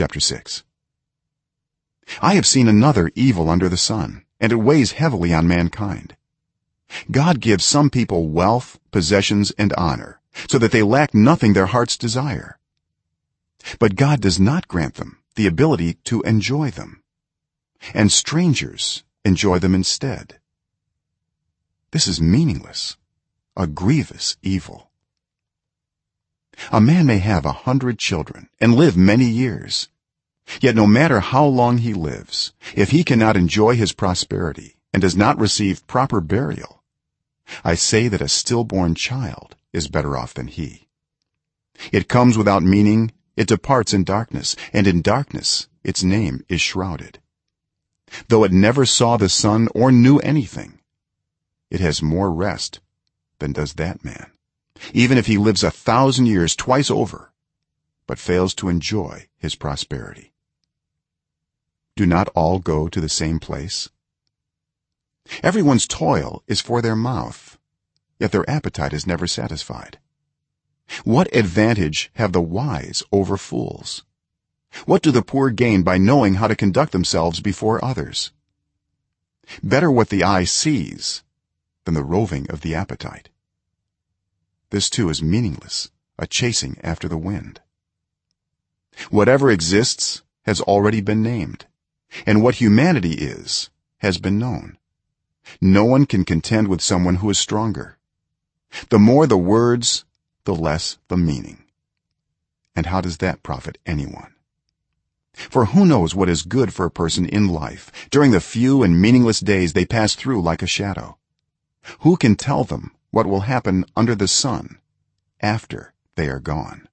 chapter 6 i have seen another evil under the sun and it weighs heavily on mankind. God gives some people wealth possessions and honor so that they lack nothing their hearts desire. But god does not grant them the ability to enjoy them and strangers enjoy them instead. This is meaningless a grievous evil a man may have a hundred children and live many years. Yet no matter how long he lives if he cannot enjoy his prosperity and does not receive proper burial i say that a stillborn child is better off than he. It comes without meaning it departs in darkness and in darkness its name is shrouded. Though it never saw the sun or knew anything it has more rest than does that man even if he lives a thousand years twice over but fails to enjoy his prosperity. Do not all go to the same place? Everyone's toil is for their mouth yet their appetite is never satisfied. What advantage have the wise over fools? What do the poor gain by knowing how to conduct themselves before others? Better what the eye sees than the roving of the appetite this too is meaningless a chasing after the wind. Whatever exists has already been named and what humanity is has been known. No one can contend with someone who is stronger. The more the words the less the meaning. And how does that profit anyone? For who knows what is good for a person in life? During the few and meaningless days they pass through like a shadow. Who can tell them what will happen under the sun after they are gone